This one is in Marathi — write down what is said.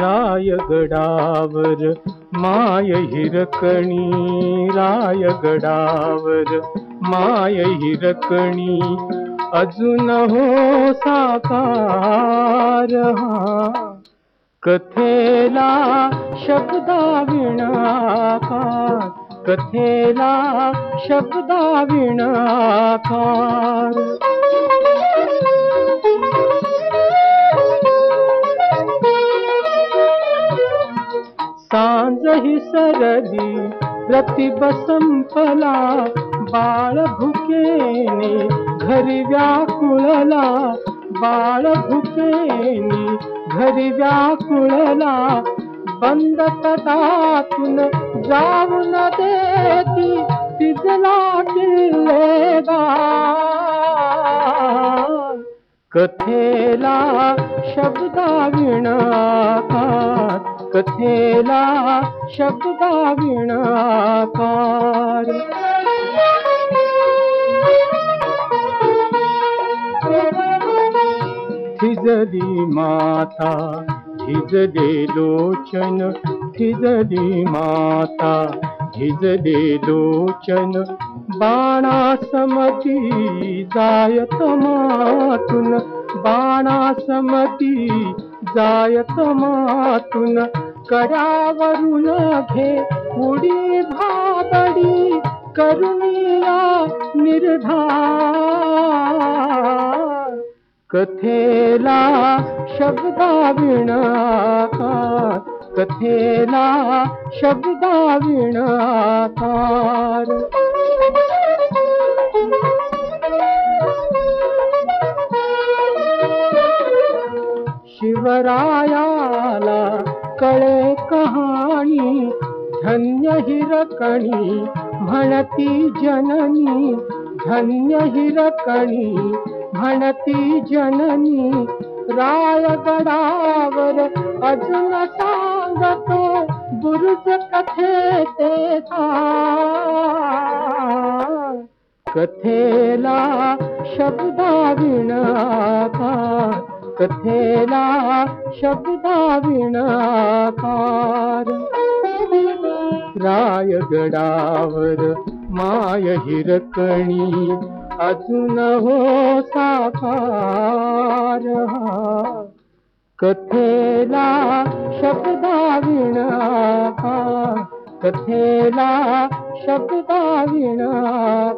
रायगडावर माय हिरकणी रायगडावर माय हिरकणी अजून हो साकार कथेला कथेला शब्दाविणाकार कथेला शब्दाविणाकार रही सरली प्रतिब संपला बाळ भुकेने घरी व्याकुळला बाळ भुकेने घरी व्याकुळला बंद तटातून जाऊन देती तिजला किल्लेदार. कथेला शब्दा विणा कथेला शब्दा विणाकार थिजली माता थिजले लोचन थिजली माता थिजले लोचन. बाणासमती जायत मातून बाणासमती जायत मातून कड्यावरून घे उडी भाबडी करुणिया निर्धार. कथेला शब्दा कथेला शब्दा शिवरायाला कळे कहाणी धन्य हिरकणी म्हणती जननी धन्य हिरकणी म्हणती जननी अजून सांगतो बुरुज कथेचे कथेला शब्दा विणाकार कथेला शब्दा विणाकार। रायगडावर माय हिरकणी अजून हो साकार। कथेला शब्दा विणाकार। कथेला शब्दा विणाकार